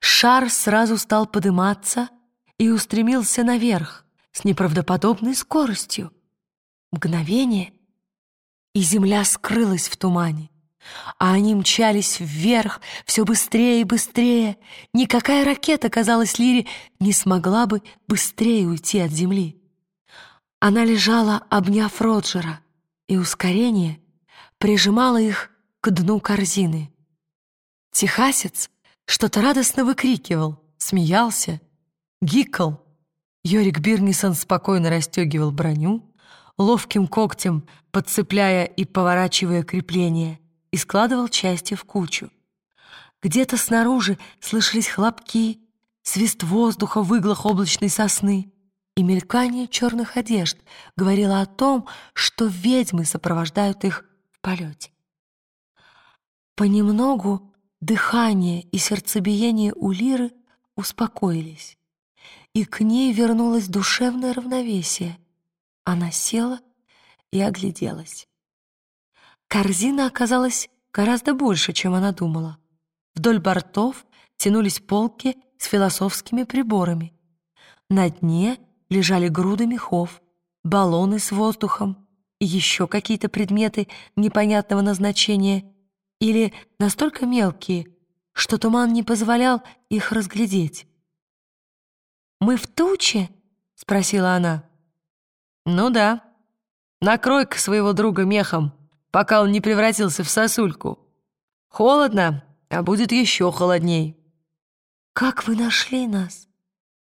шар сразу стал подниматься и устремился наверх с неправдоподобной скоростью. Мгновение, и земля скрылась в тумане, а они мчались вверх все быстрее и быстрее. Никакая ракета, казалось, Лире не смогла бы быстрее уйти от земли. Она лежала, обняв Роджера, и ускорение прижимало их к дну корзины. Техасец что-то радостно выкрикивал, смеялся, гикал. Йорик Бирнисон спокойно расстегивал броню, ловким когтем подцепляя и поворачивая крепление, и складывал части в кучу. Где-то снаружи слышались хлопки, свист воздуха в иглах облачной сосны, и мелькание черных одежд говорило о том, что ведьмы сопровождают их в полете. Понемногу дыхание и сердцебиение у Лиры успокоились, и к ней вернулось душевное равновесие. Она села и огляделась. Корзина оказалась гораздо больше, чем она думала. Вдоль бортов тянулись полки с философскими приборами. На дне лежали груды мехов, баллоны с воздухом и еще какие-то предметы непонятного назначения или настолько мелкие, что туман не позволял их разглядеть. «Мы в туче?» — спросила она. «Ну да. Накрой-ка своего друга мехом, пока он не превратился в сосульку. Холодно, а будет еще холодней». «Как вы нашли нас?»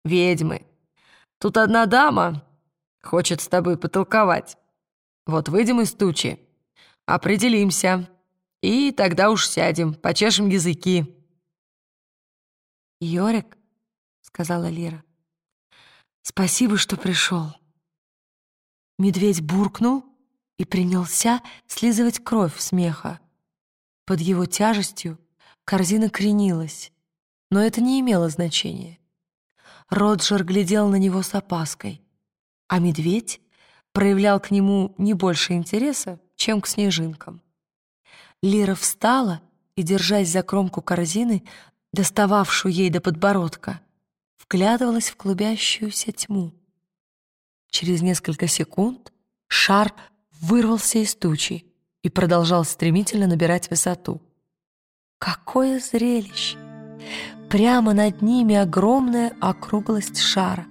«Ведьмы. Тут одна дама хочет с тобой потолковать. Вот выйдем из тучи, определимся, и тогда уж сядем, почешем языки». «Йорик», — сказала Лира, — «спасибо, что пришел». Медведь буркнул и принялся слизывать кровь с меха. Под его тяжестью корзина кренилась, но это не имело значения. Роджер глядел на него с опаской, а медведь проявлял к нему не больше интереса, чем к снежинкам. Лира встала и, держась за кромку корзины, достававшую ей до подбородка, вглядывалась в клубящуюся тьму. Через несколько секунд шар вырвался из тучи и продолжал стремительно набирать высоту. Какое зрелище! Прямо над ними огромная округлость шара.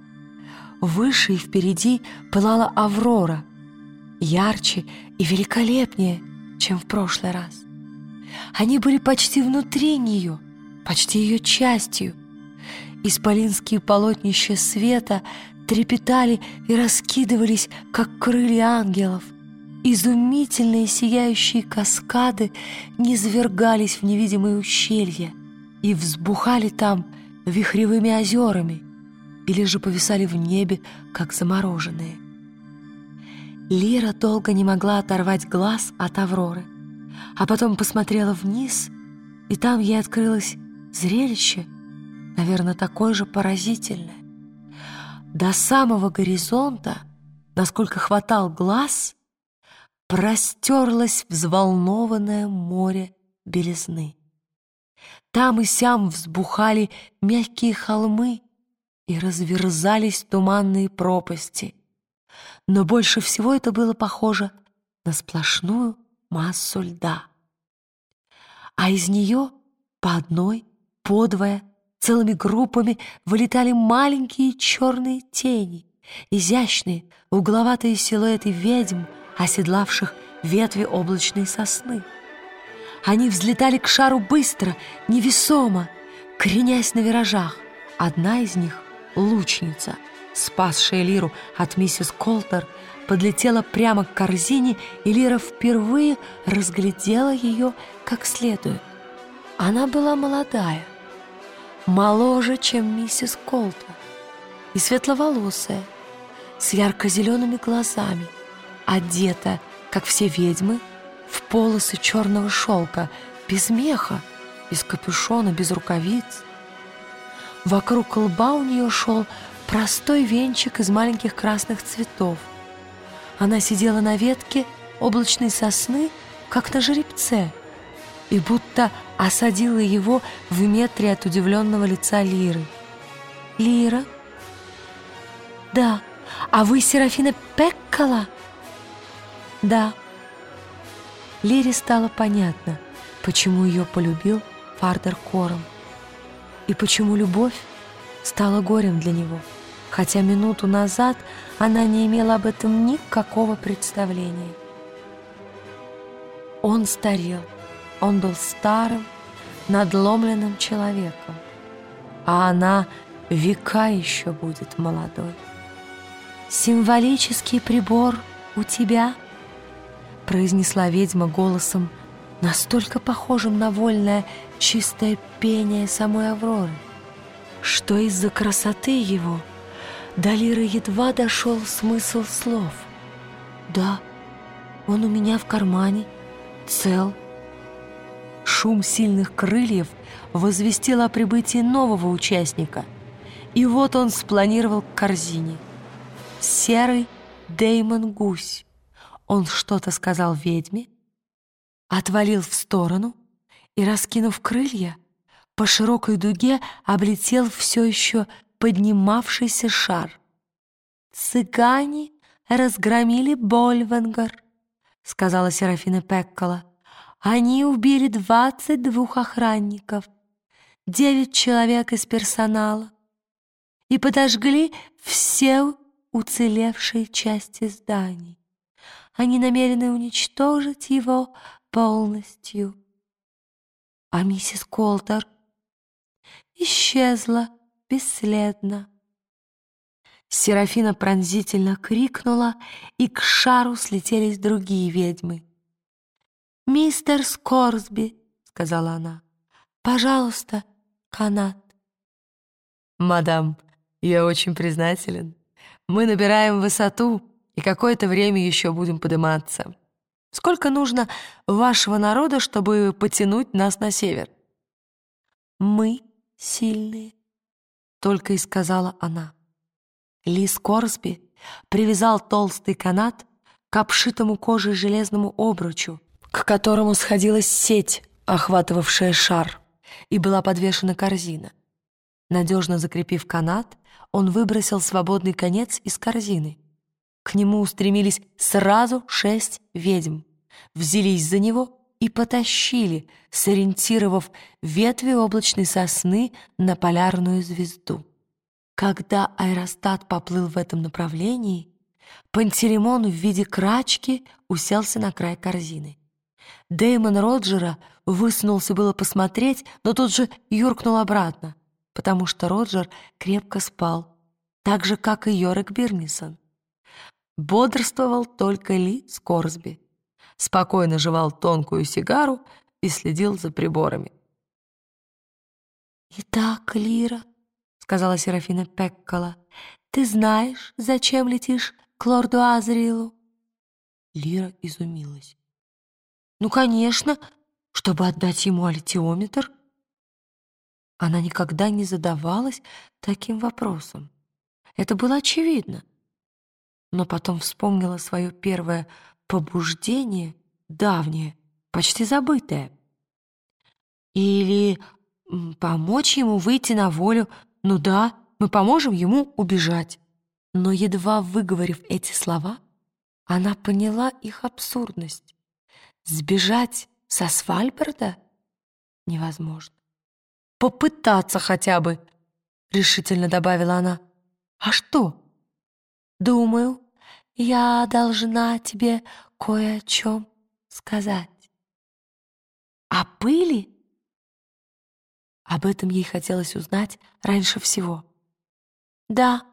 Выше и впереди пылала аврора, ярче и великолепнее, чем в прошлый раз. Они были почти внутри нее, почти ее частью. Исполинские полотнища света трепетали и раскидывались, как крылья ангелов. Изумительные сияющие каскады низвергались в невидимые ущелья и взбухали там вихревыми озерами или же повисали в небе, как замороженные. Лира долго не могла оторвать глаз от Авроры, а потом посмотрела вниз, и там ей открылось зрелище, наверное, такое же поразительное. До самого горизонта, насколько хватал глаз, простерлось взволнованное море белизны. Там и сям взбухали мягкие холмы и разверзались туманные пропасти. Но больше всего это было похоже на сплошную массу льда. А из нее по одной, по двое, целыми группами вылетали маленькие черные тени, изящные, угловатые силуэты ведьм, оседлавших ветви облачной сосны. Они взлетали к шару быстро, невесомо, кренясь на виражах. Одна из них, лучница, спасшая Лиру от миссис Колтер, подлетела прямо к корзине, и Лира впервые разглядела ее как следует. Она была молодая, моложе, чем миссис Колтер, и светловолосая, с ярко-зелеными глазами, одета, как все ведьмы, в полосы черного шелка, без меха, без капюшона, без рукавиц. Вокруг лба у нее шел простой венчик из маленьких красных цветов. Она сидела на ветке облачной сосны, как на жеребце, и будто осадила его в метре от удивленного лица Лиры. «Лира?» «Да. А вы Серафина Пеккола?» «Да». Лире стало понятно, почему ее полюбил Фардер Кором и почему любовь стала горем для него, хотя минуту назад она не имела об этом никакого представления. Он старел, он был старым, надломленным человеком, а она века еще будет молодой. «Символический прибор у тебя?» произнесла ведьма голосом, настолько похожим на вольное чистое пение самой Авроры, что из-за красоты его до Лиры едва дошел смысл слов. «Да, он у меня в кармане, цел». Шум сильных крыльев возвестил о прибытии нового участника, и вот он спланировал к корзине. Серый Деймон Гусь. Он что-то сказал ведьме, отвалил в сторону и, раскинув крылья, по широкой дуге облетел все еще поднимавшийся шар. «Цыгане разгромили Больвенгар», — сказала Серафина Пеккола. «Они убили двадцать двух охранников, девять человек из персонала и подожгли все уцелевшие части зданий. Они намерены уничтожить его полностью. А миссис Колтер исчезла бесследно. Серафина пронзительно крикнула, и к шару слетелись другие ведьмы. «Мистер Скорсби», — сказала она, — «пожалуйста, канат». «Мадам, я очень признателен. Мы набираем высоту и какое-то время еще будем подниматься. Сколько нужно вашего народа, чтобы потянуть нас на север?» «Мы сильные», — только и сказала она. Лис Корсби привязал толстый канат к обшитому кожей железному обручу, к которому сходилась сеть, охватывавшая шар, и была подвешена корзина. Надежно закрепив канат, он выбросил свободный конец из корзины. К нему устремились сразу шесть ведьм, взялись за него и потащили, сориентировав ветви облачной сосны на полярную звезду. Когда аэростат поплыл в этом направлении, Пантелеймон в виде крачки уселся на край корзины. Дэймон Роджера высунулся было посмотреть, но тут же юркнул обратно, потому что Роджер крепко спал, так же, как и Йорек Бирнисон. Бодрствовал только Ли Скорсби спокойно жевал тонкую сигару и следил за приборами. «Итак, Лира», — сказала Серафина Пеккола, «ты знаешь, зачем летишь к лорду Азрилу?» Лира изумилась. «Ну, конечно, чтобы отдать ему альтиометр». Она никогда не задавалась таким вопросом. Это было очевидно. Но потом вспомнила свое первое побуждение давнее, почти забытое. Или помочь ему выйти на волю. Ну да, мы поможем ему убежать. Но едва выговорив эти слова, она поняла их абсурдность. Сбежать со Свальберда невозможно. Попытаться хотя бы, решительно добавила она. А что? Думаю, я должна тебе кое о чем сказать. О пыли? Об этом ей хотелось узнать раньше всего. Да,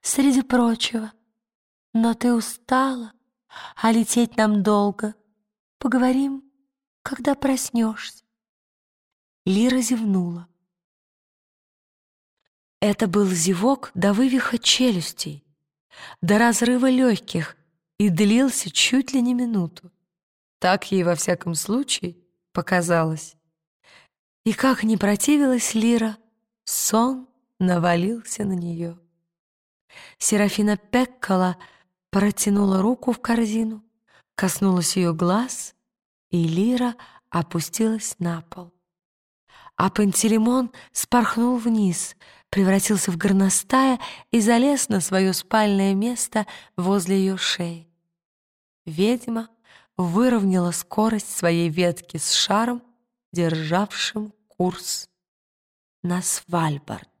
среди прочего. Но ты устала, а лететь нам долго. Поговорим, когда проснешься. Лира зевнула. Это был зевок до вывиха челюстей до разрыва легких и длился чуть ли не минуту. Так ей во всяком случае показалось. И как не противилась Лира, сон навалился на нее. Серафина Пеккола протянула руку в корзину, коснулась ее глаз, и Лира опустилась на пол. А Пантелеймон спорхнул вниз, превратился в горностая и залез на свое спальное место возле ее шеи. Ведьма выровняла скорость своей ветки с шаром, державшим курс на Свальбард.